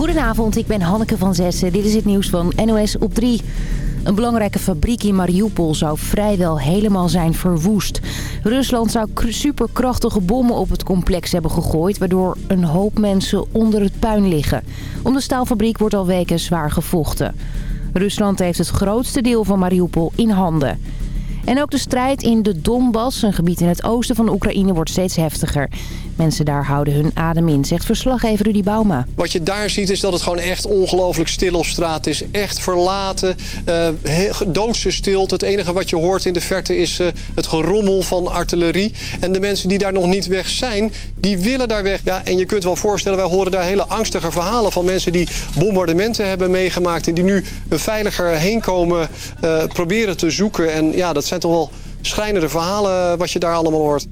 Goedenavond, ik ben Hanneke van Zessen. Dit is het nieuws van NOS op 3. Een belangrijke fabriek in Mariupol zou vrijwel helemaal zijn verwoest. Rusland zou superkrachtige bommen op het complex hebben gegooid... waardoor een hoop mensen onder het puin liggen. Om de staalfabriek wordt al weken zwaar gevochten. Rusland heeft het grootste deel van Mariupol in handen. En ook de strijd in de Donbass, een gebied in het oosten van Oekraïne, wordt steeds heftiger. Mensen daar houden hun adem in, zegt verslaggever Rudy Bauma. Wat je daar ziet is dat het gewoon echt ongelooflijk stil op straat is. Echt verlaten, uh, doodse stilte. Het enige wat je hoort in de verte is uh, het gerommel van artillerie. En de mensen die daar nog niet weg zijn, die willen daar weg. Ja, en je kunt wel voorstellen, wij horen daar hele angstige verhalen van mensen die bombardementen hebben meegemaakt. En die nu veiliger heen komen, uh, proberen te zoeken. En ja, dat zijn toch wel schrijnende verhalen wat je daar allemaal hoort.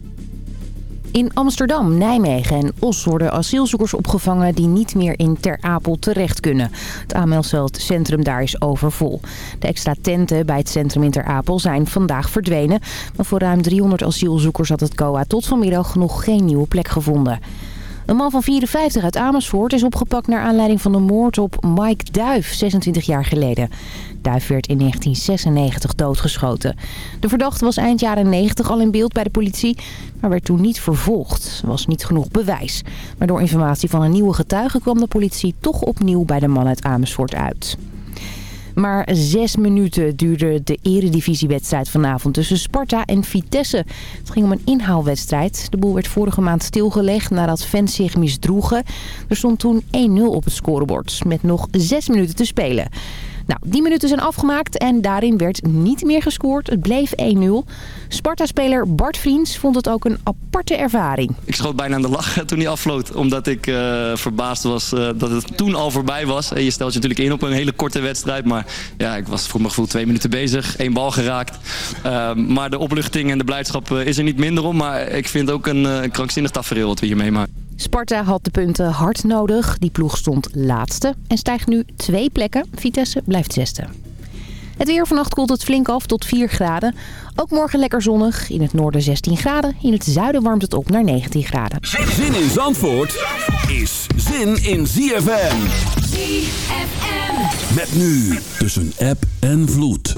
In Amsterdam, Nijmegen en Os worden asielzoekers opgevangen die niet meer in Ter Apel terecht kunnen. Het centrum daar is overvol. De extra tenten bij het centrum in Ter Apel zijn vandaag verdwenen. Maar voor ruim 300 asielzoekers had het COA tot vanmiddag nog geen nieuwe plek gevonden. Een man van 54 uit Amersfoort is opgepakt naar aanleiding van de moord op Mike Duif, 26 jaar geleden. Duif werd in 1996 doodgeschoten. De verdachte was eind jaren 90 al in beeld bij de politie, maar werd toen niet vervolgd. Er was niet genoeg bewijs. Maar door informatie van een nieuwe getuige kwam de politie toch opnieuw bij de man uit Amersfoort uit. Maar zes minuten duurde de eredivisiewedstrijd vanavond tussen Sparta en Vitesse. Het ging om een inhaalwedstrijd. De boel werd vorige maand stilgelegd nadat fans zich misdroegen. Er stond toen 1-0 op het scorebord met nog zes minuten te spelen. Nou, die minuten zijn afgemaakt en daarin werd niet meer gescoord. Het bleef 1-0. Sparta-speler Bart Vriends vond het ook een aparte ervaring. Ik schoot bijna aan de lach toen hij afvloot. Omdat ik uh, verbaasd was uh, dat het toen al voorbij was. En je stelt je natuurlijk in op een hele korte wedstrijd. Maar ja, ik was voor mijn gevoel twee minuten bezig. één bal geraakt. Uh, maar de opluchting en de blijdschap is er niet minder om. Maar ik vind ook een, een krankzinnig tafereel wat we hier meemaken. Sparta had de punten hard nodig. Die ploeg stond laatste en stijgt nu twee plekken. Vitesse blijft zesde. Het weer vannacht koelt het flink af tot 4 graden. Ook morgen lekker zonnig. In het noorden 16 graden. In het zuiden warmt het op naar 19 graden. Zin in Zandvoort is zin in ZFM. ZFM. Met nu tussen app en vloed.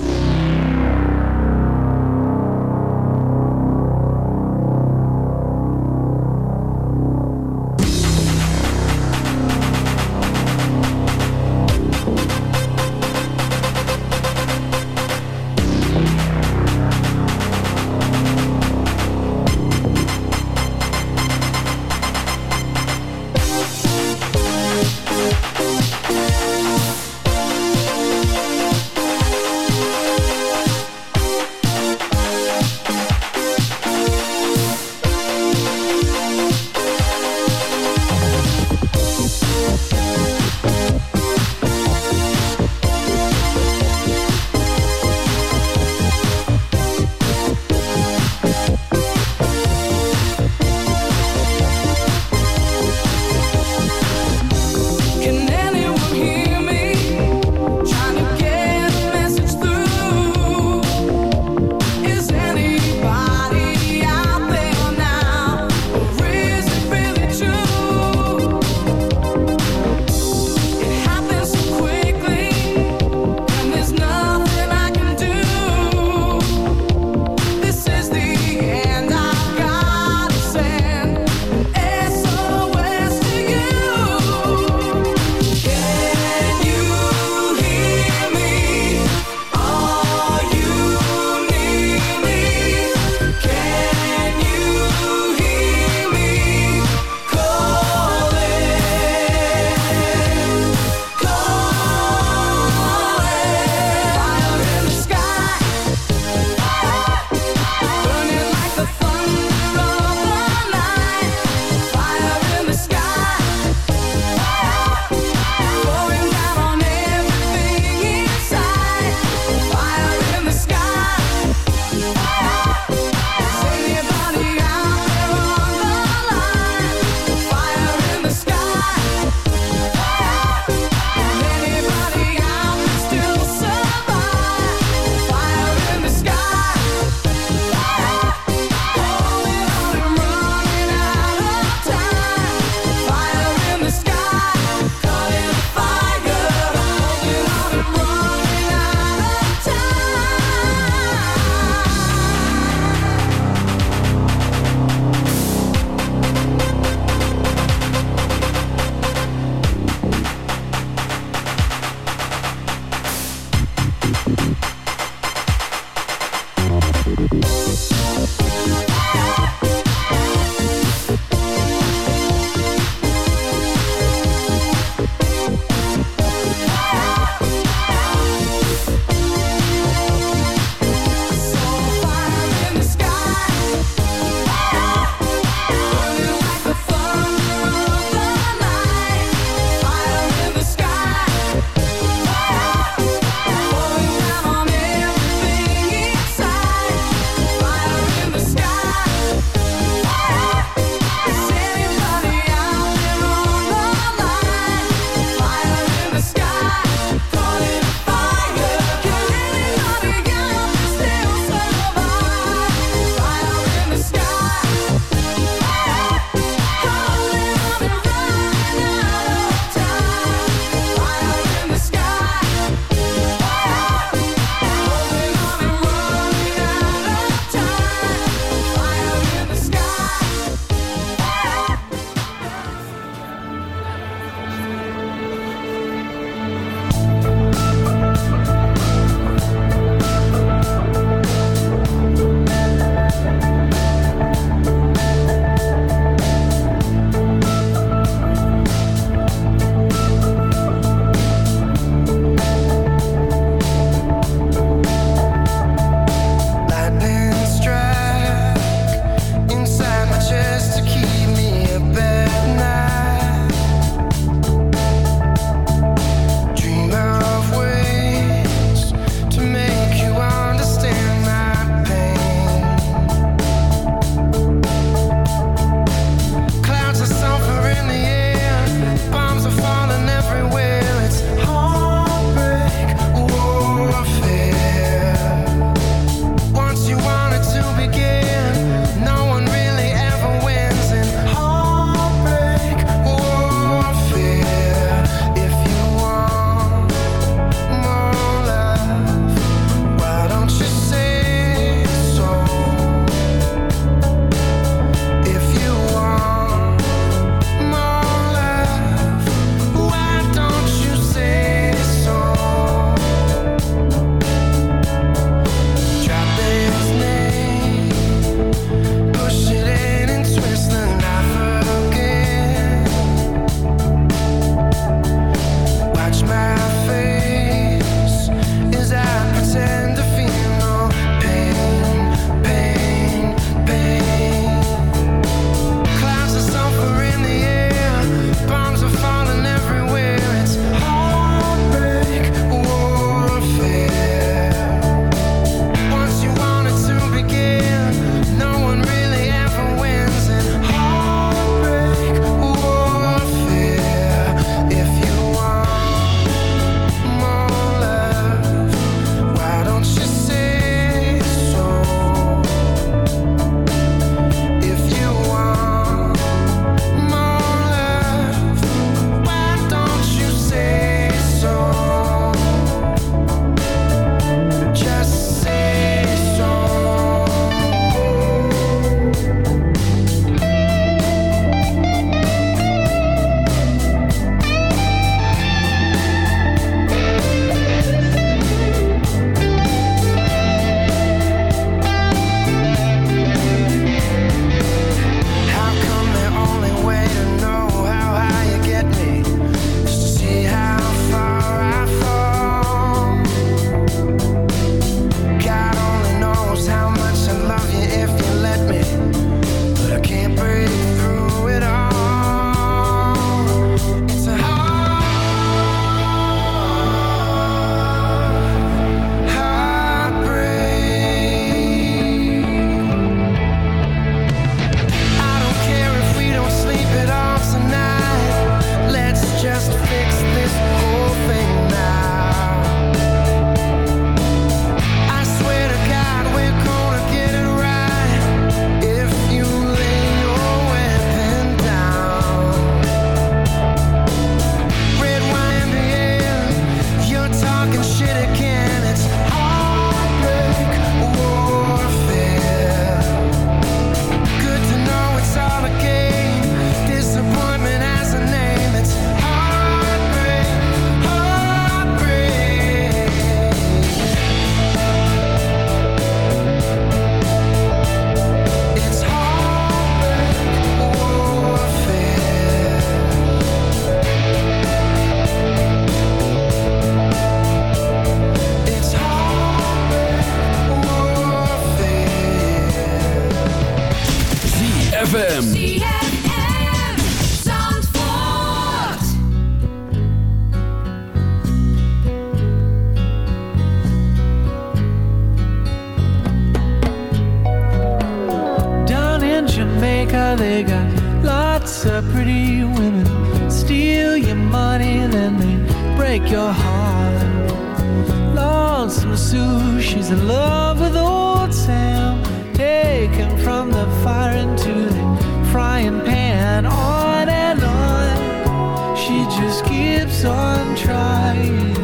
she just keeps on trying.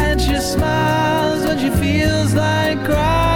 And she smiles when she feels like crying.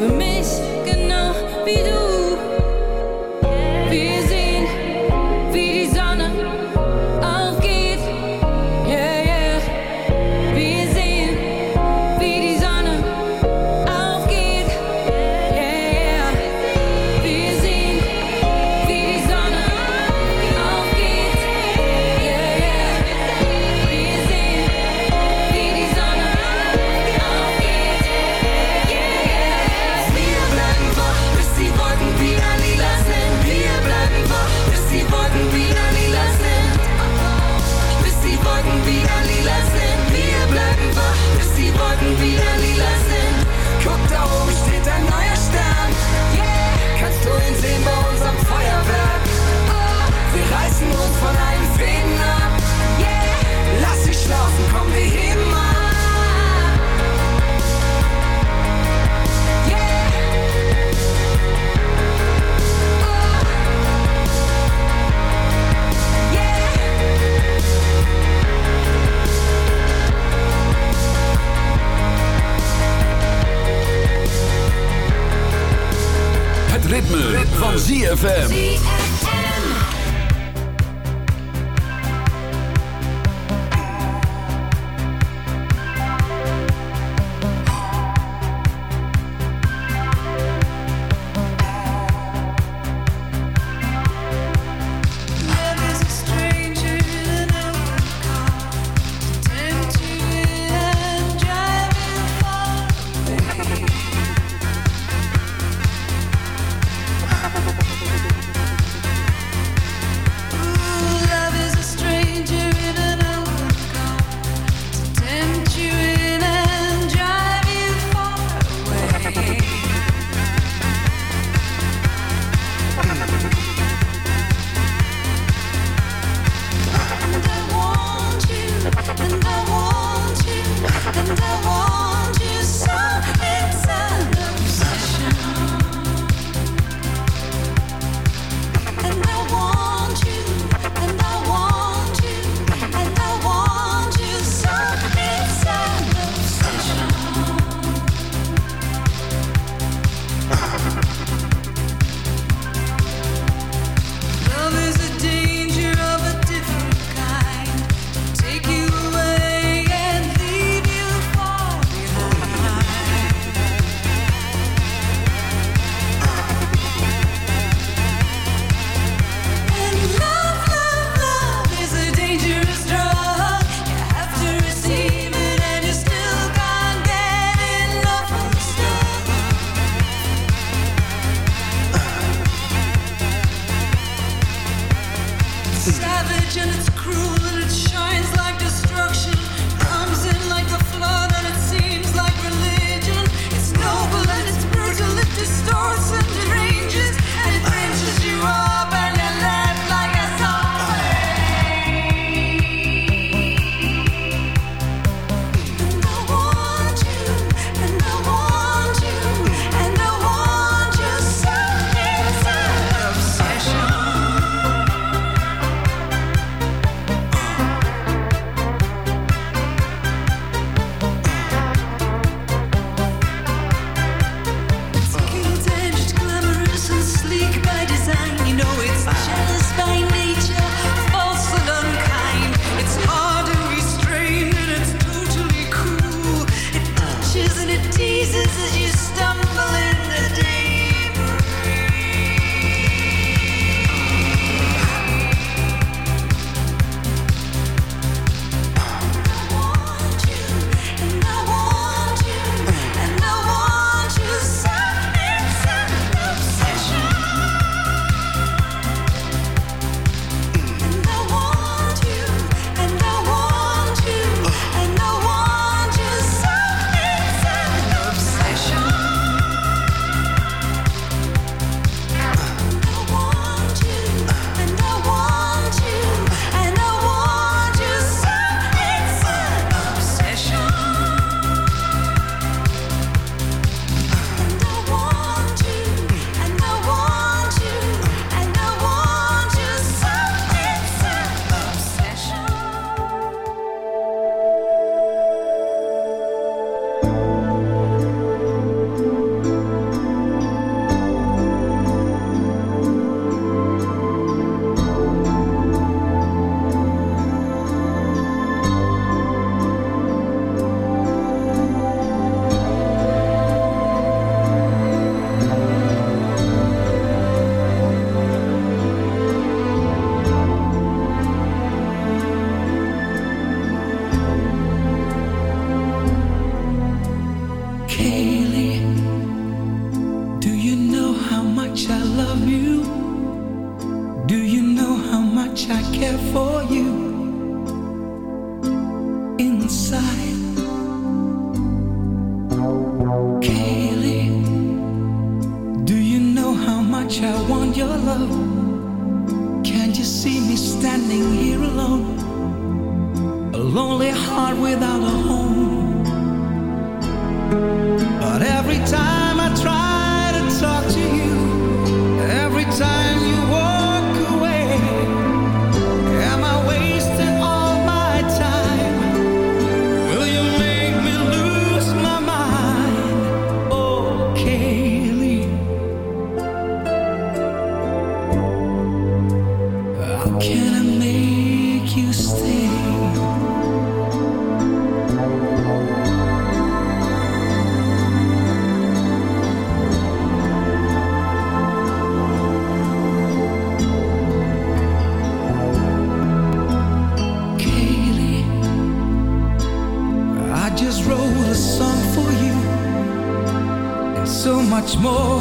for me. ZFM. mismo.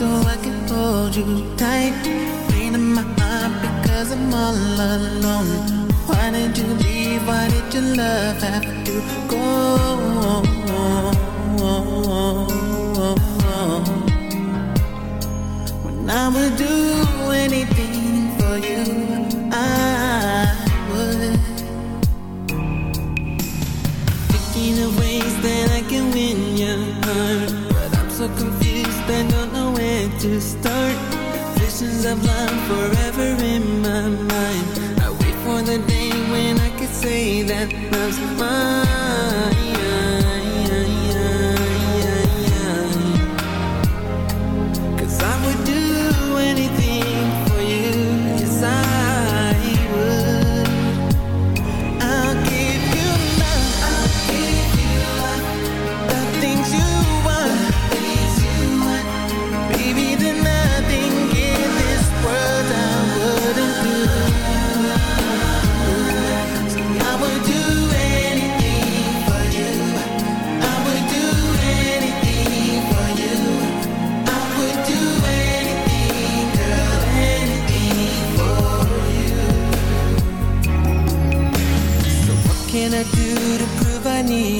so I can hold you tight. Pain in my heart because I'm all alone. Why did you leave? Why did your love have to go? When I would do anything to start. Visions of love forever in my mind. I wait for the day when I can say that love's mine.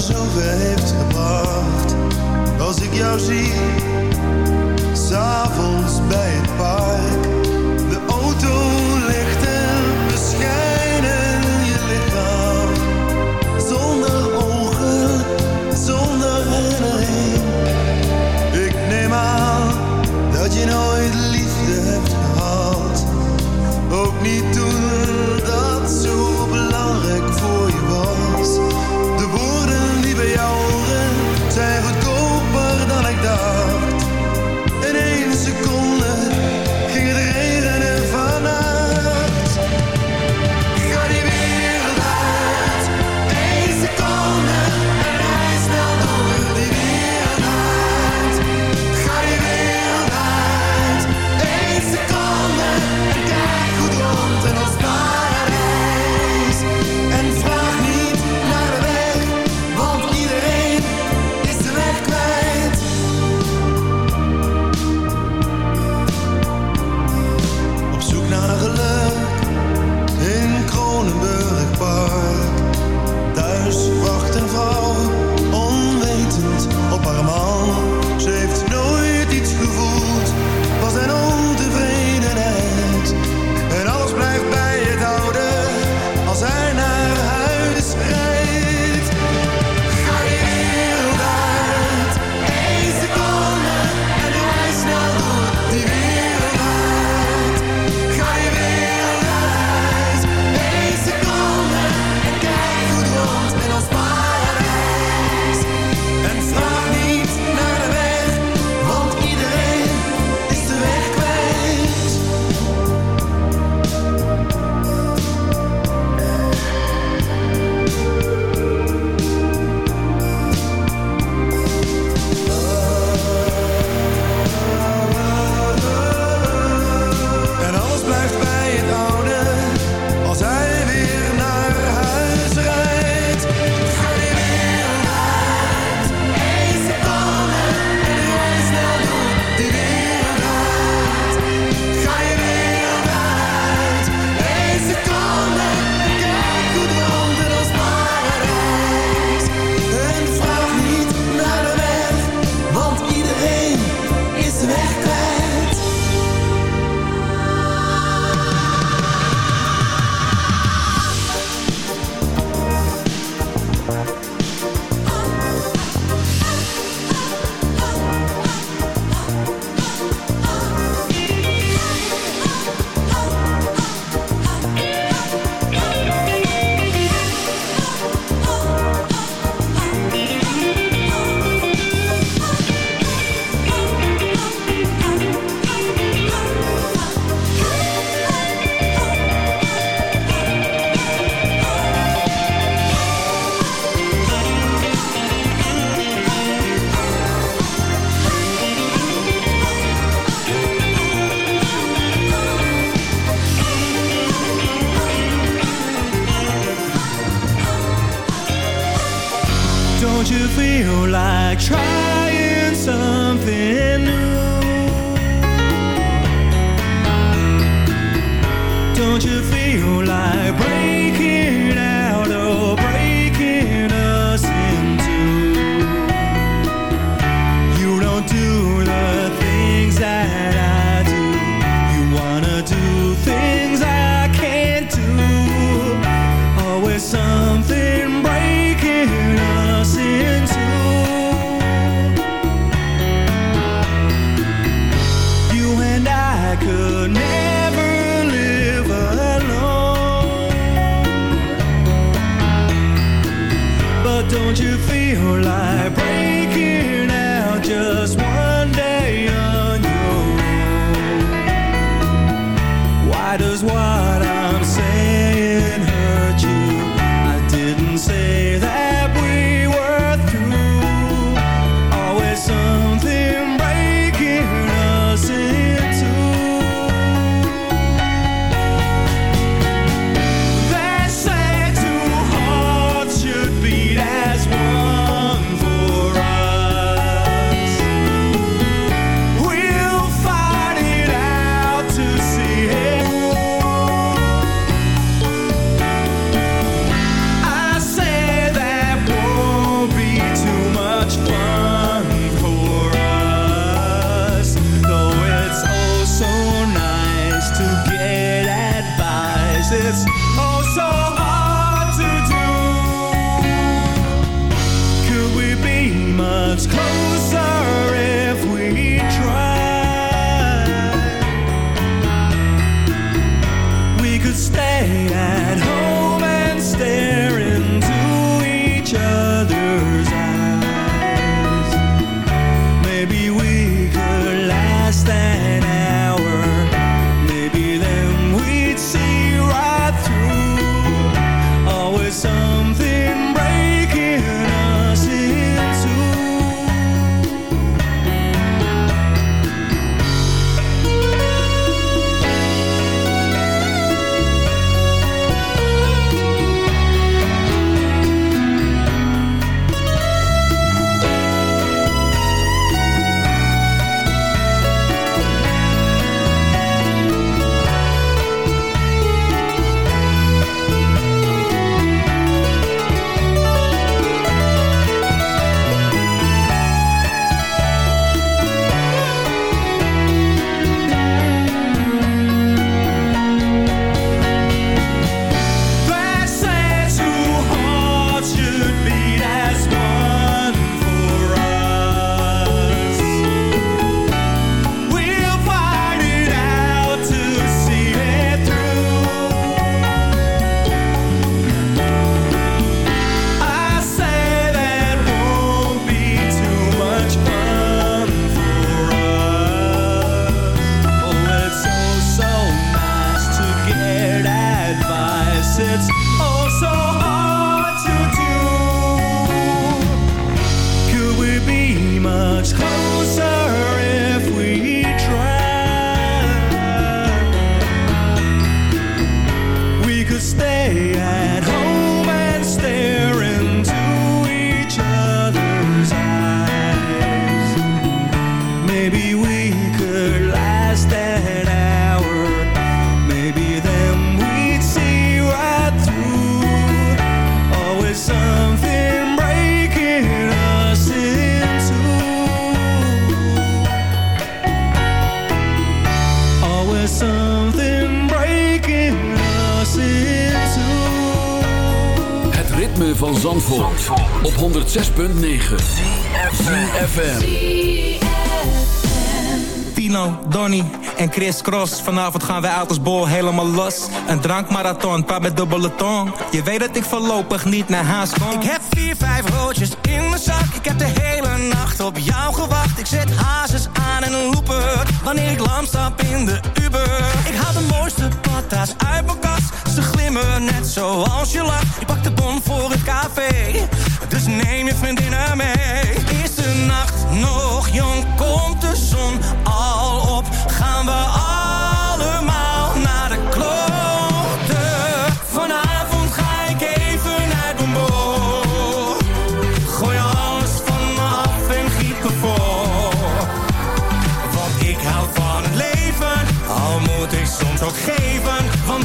jou heeft gebracht. Als ik jou zie, s'avonds bij het paard. Zandvoort, op 106.9 ZFM. Tino, Donny en Chris Cross. Vanavond gaan wij uit als bol helemaal los. Een drankmarathon, paar met dubbele tong. Je weet dat ik voorlopig niet naar huis kom. Ik heb vier, vijf roodjes in mijn zak. Ik heb de hele nacht op jou gewacht. Ik zet hazes aan en een looper. Wanneer ik lam stap in de Uber. Ik haal de mooiste patas uit mijn kast ze glimmen net zoals je lacht. Je pakt de bon voor het café Dus neem je vriendinnen mee. Is de nacht nog jong Komt de zon al op. Gaan we allemaal naar de kloten Vanavond ga ik even naar de boom Gooi alles van me af en giet me voor. Want ik hou van het leven Al moet ik soms ook geven. Want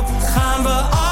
gaan we allemaal